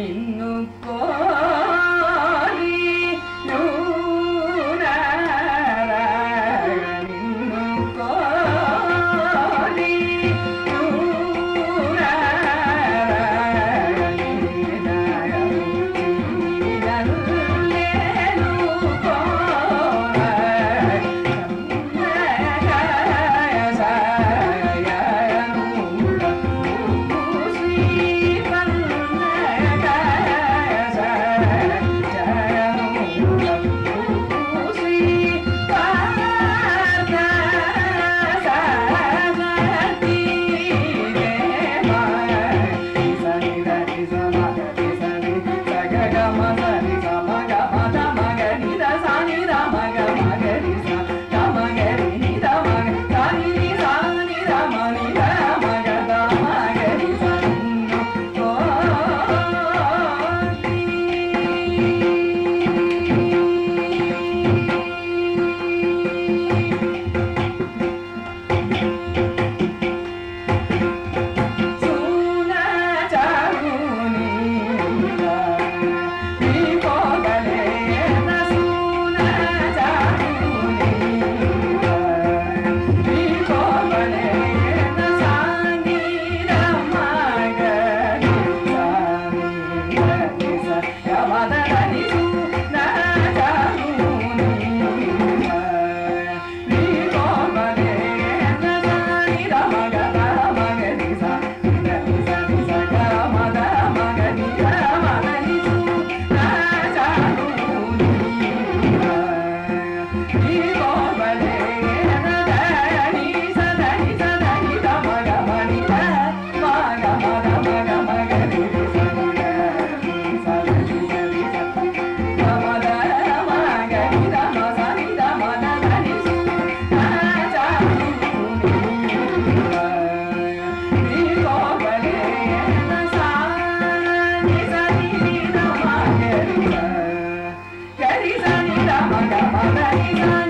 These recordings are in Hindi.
നിന്നു പോ. Bye.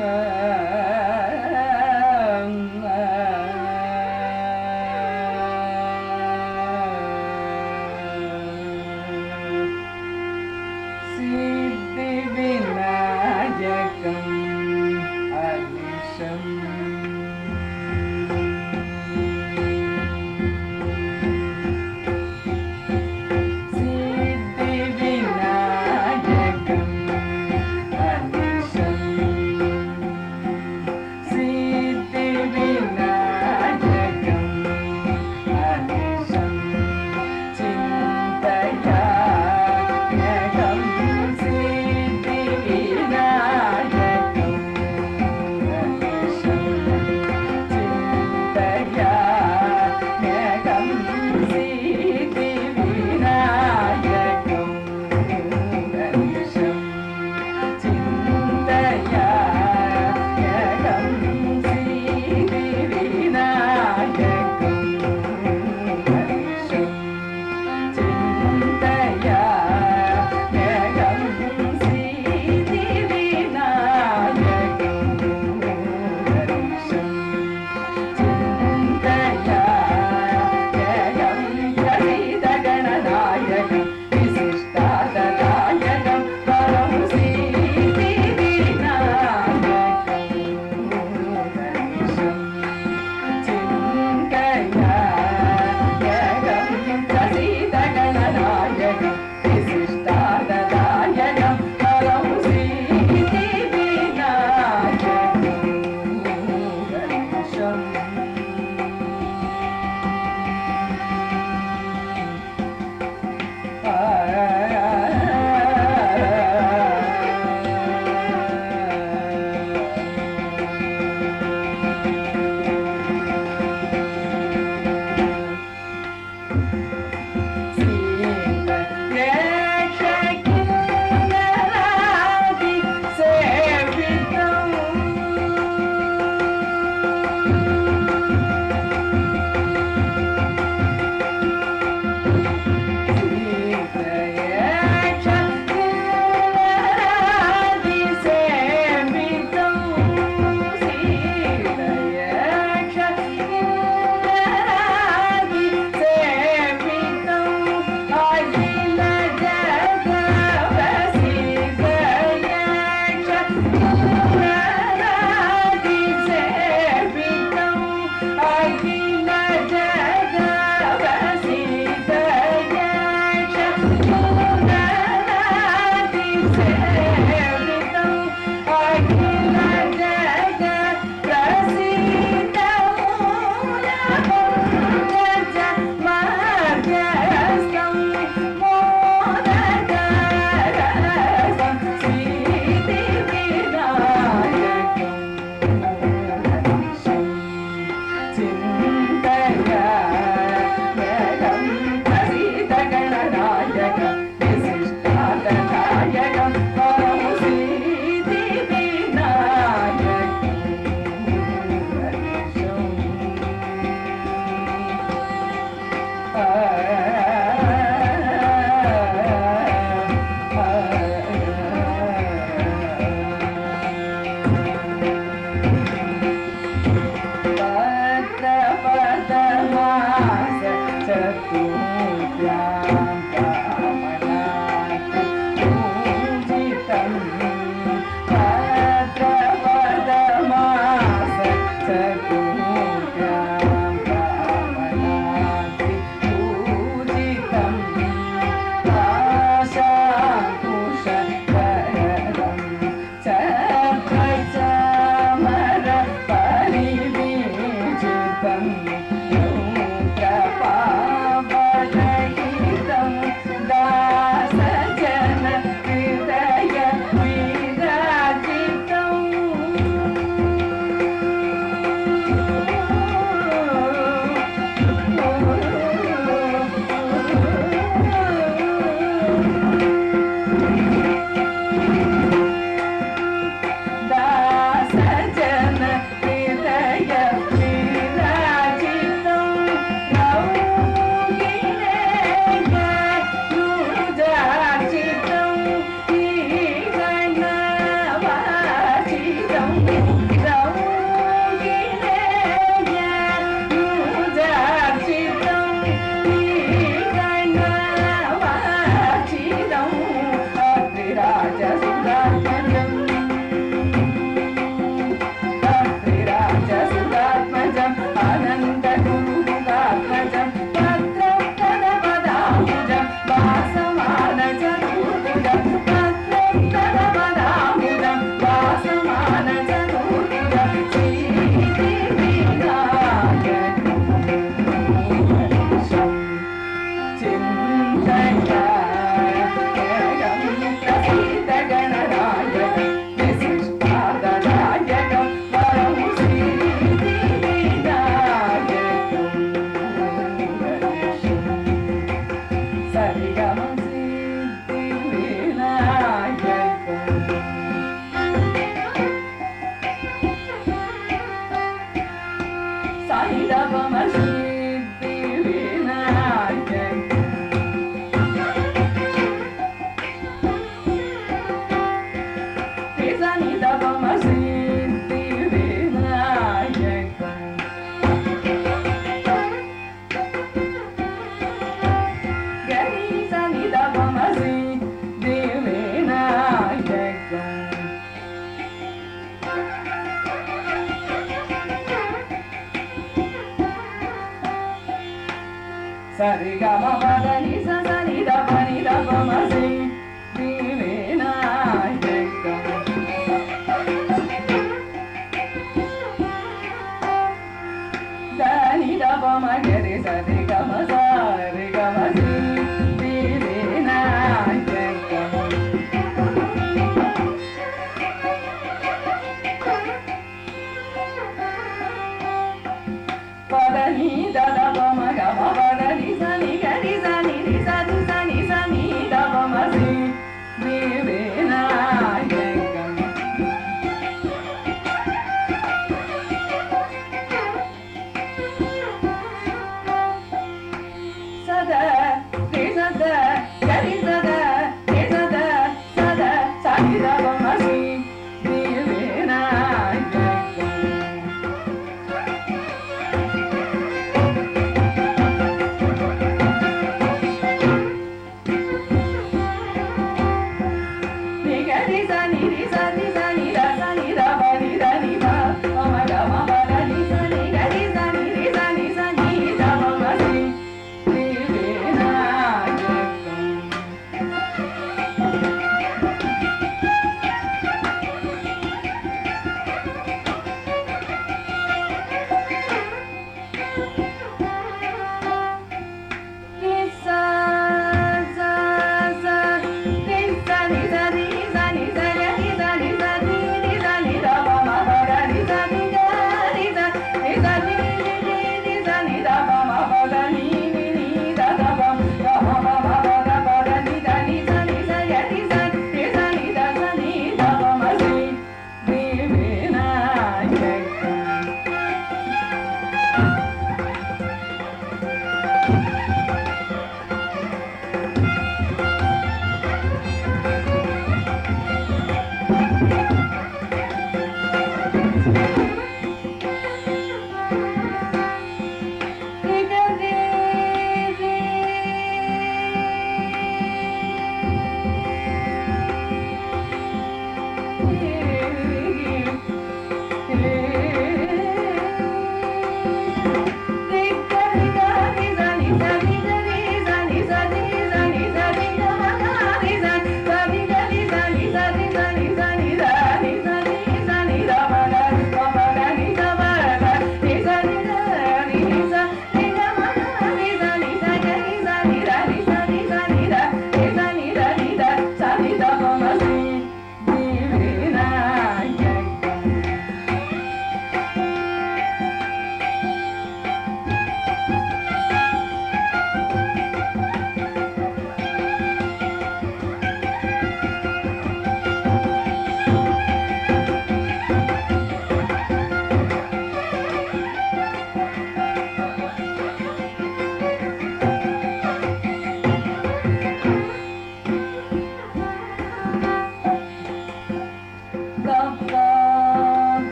her.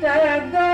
Sagrada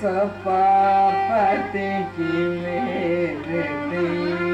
सपापति मेरे दैवम्